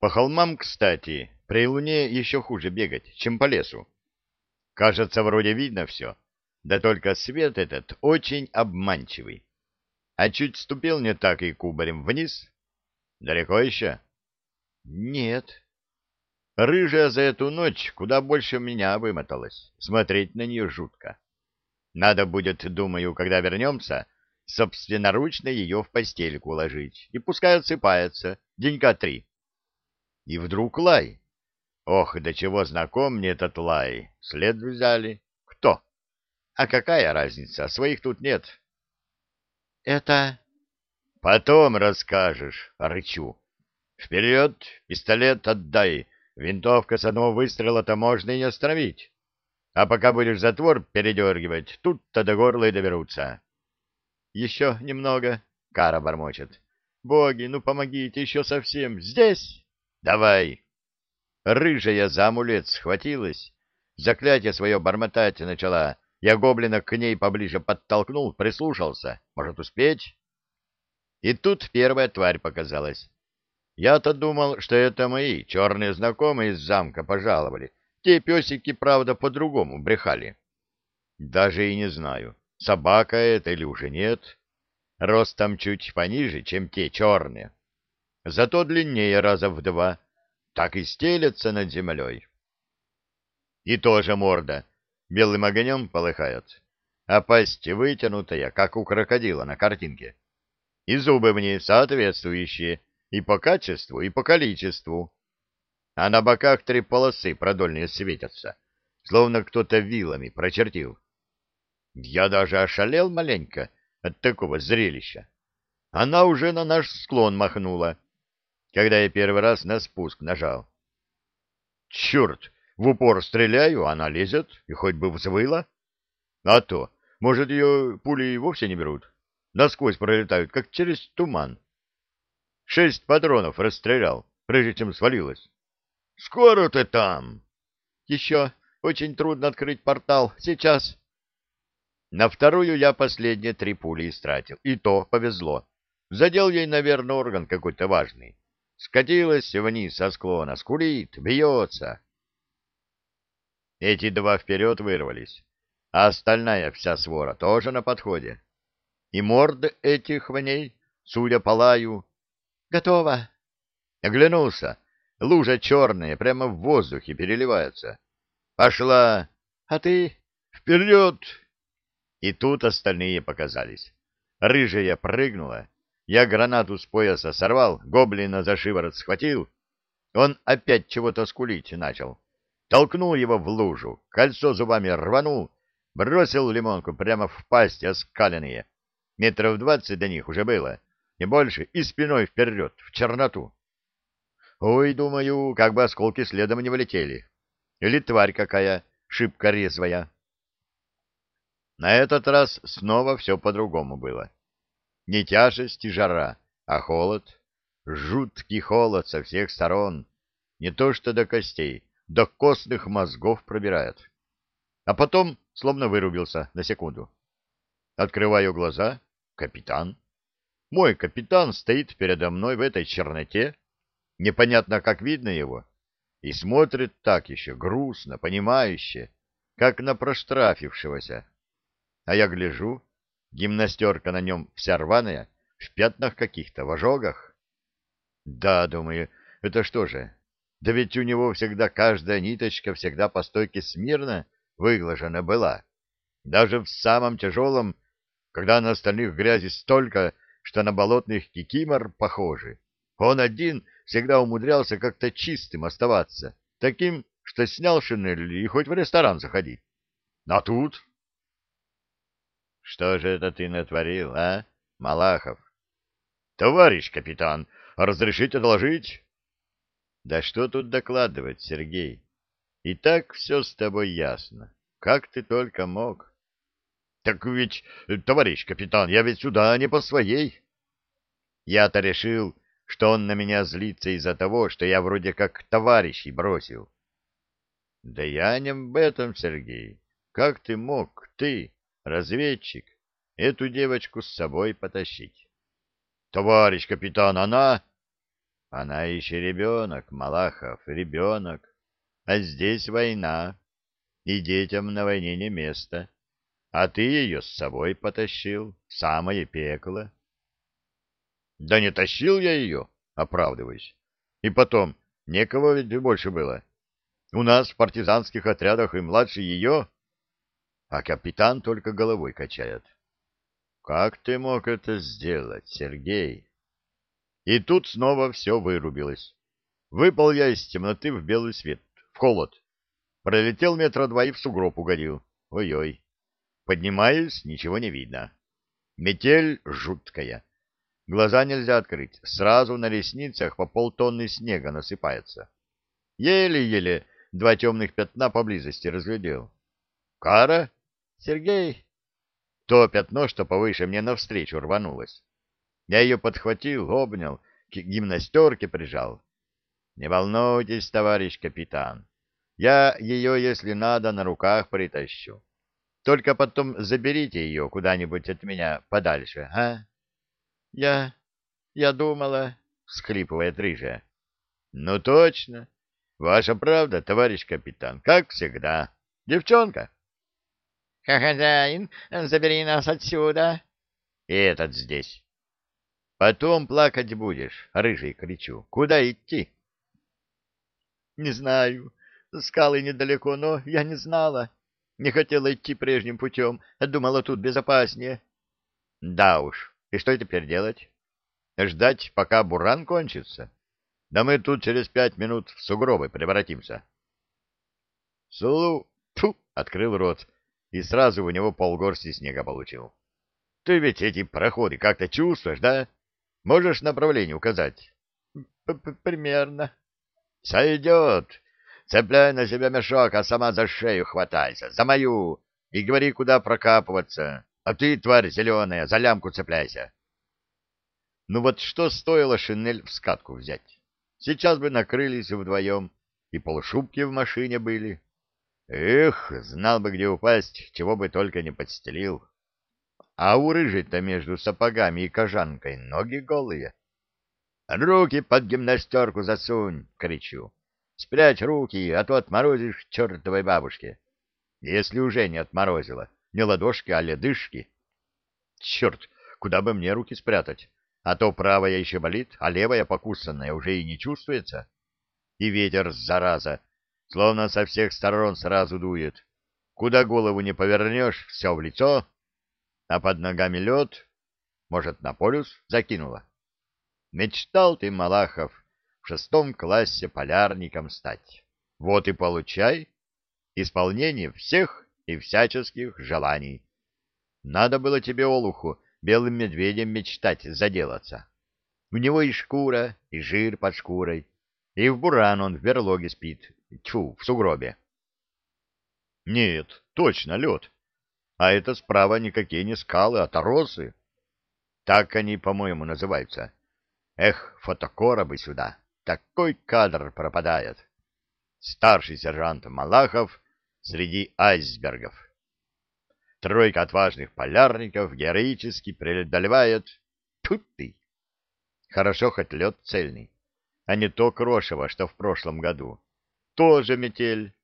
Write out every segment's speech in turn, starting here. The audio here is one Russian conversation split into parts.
По холмам, кстати, при луне еще хуже бегать, чем по лесу. Кажется, вроде видно все, да только свет этот очень обманчивый. А чуть ступил не так и кубарем вниз. Далеко еще? Нет. Рыжая за эту ночь куда больше меня вымоталась. Смотреть на нее жутко. Надо будет, думаю, когда вернемся, собственноручно ее в постельку уложить. И пускай отсыпается денька три. И вдруг лай. Ох, до чего знаком мне этот лай. След взяли. Кто? А какая разница? Своих тут нет. Это... Потом расскажешь, рычу. Вперед, пистолет отдай. Винтовка с одного выстрела-то можно и не остановить. А пока будешь затвор передергивать, тут-то до горла и доберутся. Еще немного, — Кара бормочет. Боги, ну помогите, еще совсем. Здесь? Давай. Рыжая за амулет схватилась, заклятие свое бормотать начала. Я гоблина к ней поближе подтолкнул, прислушался. Может, успеть? И тут первая тварь показалась. Я-то думал, что это мои черные знакомые из замка пожаловали. Те песики, правда, по-другому брехали. Даже и не знаю, собака это или уже нет. Ростом чуть пониже, чем те черные. Зато длиннее раза в два так и стелется над землей. И тоже морда белым огнем полыхает, а пасть вытянутая, как у крокодила на картинке. И зубы в ней соответствующие и по качеству, и по количеству. А на боках три полосы продольные светятся, словно кто-то вилами прочертил. Я даже ошалел маленько от такого зрелища. Она уже на наш склон махнула, когда я первый раз на спуск нажал. Черт, в упор стреляю, она лезет, и хоть бы взвыла. А то, может, ее пули вовсе не берут. Насквозь пролетают, как через туман. Шесть патронов расстрелял, прежде чем свалилась. Скоро ты там? Еще очень трудно открыть портал. Сейчас. На вторую я последние три пули истратил. И то повезло. Задел ей, наверное, орган какой-то важный скатилась вниз со склона, скулит, бьется. Эти два вперед вырвались, а остальная вся свора тоже на подходе. И морды этих в ней, судя по лаю, готово. Оглянулся, лужа черная, прямо в воздухе переливается. Пошла, а ты вперед! И тут остальные показались. Рыжая прыгнула, я гранату с пояса сорвал, гоблина за шиворот схватил. Он опять чего-то скулить начал. Толкнул его в лужу, кольцо зубами рванул, бросил лимонку прямо в пасть оскаленные. Метров двадцать до них уже было, не больше, и спиной вперед, в черноту. Ой, думаю, как бы осколки следом не вылетели. Или тварь какая, шибко резвая. На этот раз снова все по-другому было. Не тяжесть и жара, а холод. Жуткий холод со всех сторон. Не то что до костей, до костных мозгов пробирает. А потом словно вырубился на секунду. Открываю глаза. Капитан. Мой капитан стоит передо мной в этой черноте. Непонятно, как видно его. И смотрит так еще, грустно, понимающе, как на проштрафившегося. А я гляжу, Гимнастерка на нем вся рваная, в пятнах каких-то, в ожогах. Да, думаю, это что же? Да ведь у него всегда каждая ниточка всегда по стойке смирно выглажена была. Даже в самом тяжелом, когда на остальных грязи столько, что на болотных кикимор похожи. Он один всегда умудрялся как-то чистым оставаться, таким, что снял шинель и хоть в ресторан заходи. А тут что же это ты натворил, а, Малахов? Товарищ капитан, разрешите доложить? Да что тут докладывать, Сергей? И так все с тобой ясно. Как ты только мог? Так ведь, товарищ капитан, я ведь сюда не по своей. Я-то решил, что он на меня злится из-за того, что я вроде как товарищей бросил. Да я не об этом, Сергей. Как ты мог, ты, разведчик, эту девочку с собой потащить. — Товарищ капитан, она... Она еще ребенок, Малахов, ребенок. А здесь война, и детям на войне не место. А ты ее с собой потащил, самое пекло. Да не тащил я ее, оправдываюсь. И потом, некого ведь больше было. У нас в партизанских отрядах и младше ее, а капитан только головой качает. Как ты мог это сделать, Сергей? И тут снова все вырубилось. Выпал я из темноты в белый свет, в холод. Пролетел метра два и в сугроб угодил. Ой-ой. Поднимаюсь, ничего не видно. Метель жуткая. Глаза нельзя открыть. Сразу на ресницах по полтонны снега насыпается. Еле-еле два темных пятна поблизости разглядел. Кара? Сергей? То пятно, что повыше мне навстречу рванулось. Я ее подхватил, обнял, к гимнастерке прижал. Не волнуйтесь, товарищ капитан. Я ее, если надо, на руках притащу. Только потом заберите ее куда-нибудь от меня подальше, а? — Я... я думала... — всхлипывает рыжая. — Ну, точно. Ваша правда, товарищ капитан, как всегда. Девчонка. — Хозяин, забери нас отсюда. — И этот здесь. — Потом плакать будешь, рыжий кричу. Куда идти? — Не знаю. Скалы недалеко, но я не знала. Не хотела идти прежним путем, думала, тут безопаснее. — Да уж, и что теперь делать? Ждать, пока буран кончится? Да мы тут через пять минут в сугробы превратимся. Сулу, фу, открыл рот, и сразу у него полгорсти снега получил. Ты ведь эти проходы как-то чувствуешь, да? Можешь направление указать? П -п Примерно. Сойдет. Цепляй на себя мешок, а сама за шею хватайся, за мою, и говори, куда прокапываться. А ты, тварь зеленая, за лямку цепляйся. Ну вот что стоило шинель в скатку взять? Сейчас бы накрылись вдвоем, и полшубки в машине были. Эх, знал бы, где упасть, чего бы только не подстелил. А у рыжей-то между сапогами и кожанкой ноги голые. «Руки под гимнастерку засунь!» — кричу. «Спрячь руки, а то отморозишь чертовой бабушке. Если уже не отморозила, не ладошки, а ледышки. Черт, куда бы мне руки спрятать? А то правая еще болит, а левая покусанная уже и не чувствуется. И ветер, зараза, словно со всех сторон сразу дует. Куда голову не повернешь, все в лицо, а под ногами лед, может, на полюс закинула. Мечтал ты, Малахов, в шестом классе полярником стать. Вот и получай исполнение всех и всяческих желаний. Надо было тебе, Олуху, белым медведем мечтать заделаться. У него и шкура, и жир под шкурой, и в буран он в берлоге спит, тьфу, в сугробе. Нет, точно лед. А это справа никакие не скалы, а торосы. Так они, по-моему, называются. Эх, фотокоробы сюда. Такой кадр пропадает. Старший сержант Малахов среди айсбергов. Тройка отважных полярников героически преодолевает... Тут ты! Хорошо хоть лед цельный, а не то крошево, что в прошлом году. Тоже метель.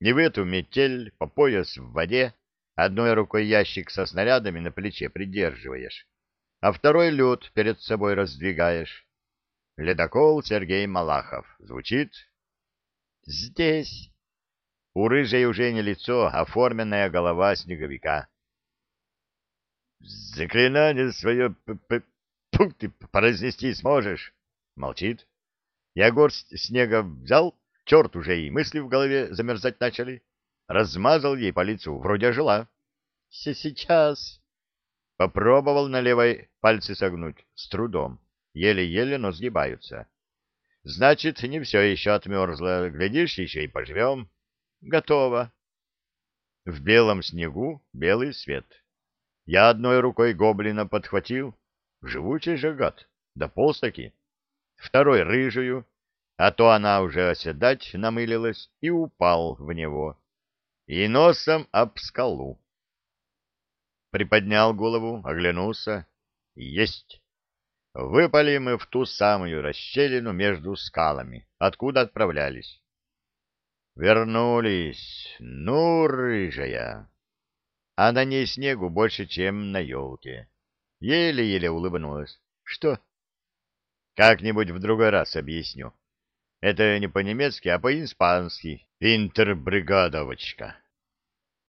Не в эту метель, по пояс в воде, одной рукой ящик со снарядами на плече придерживаешь, а второй лед перед собой раздвигаешь. Ледокол Сергей Малахов. Звучит? Здесь. У рыжей уже не лицо, а форменная голова снеговика. «Заклинание свое Фу, ты произнести сможешь?» Молчит. Я горсть снега взял, черт уже и мысли в голове замерзать начали. Размазал ей по лицу, вроде жила. «Сейчас...» Попробовал на левой пальцы согнуть, с трудом. Еле-еле, но сгибаются. Значит, не все еще отмерзло. Глядишь, еще и поживем. Готово. В белом снегу белый свет. Я одной рукой гоблина подхватил. Живучий же гад. Да полстаки. Второй рыжую, а то она уже оседать намылилась и упал в него. И носом об скалу. Приподнял голову, оглянулся. Есть. выпали мы в ту самую расщелину между скалами, откуда отправлялись. Вернулись, ну, рыжая. А на ней снегу больше, чем на елке. Еле-еле улыбнулась. Что? Как-нибудь в другой раз объясню. Это не по-немецки, а по-испански. Интербригадовочка.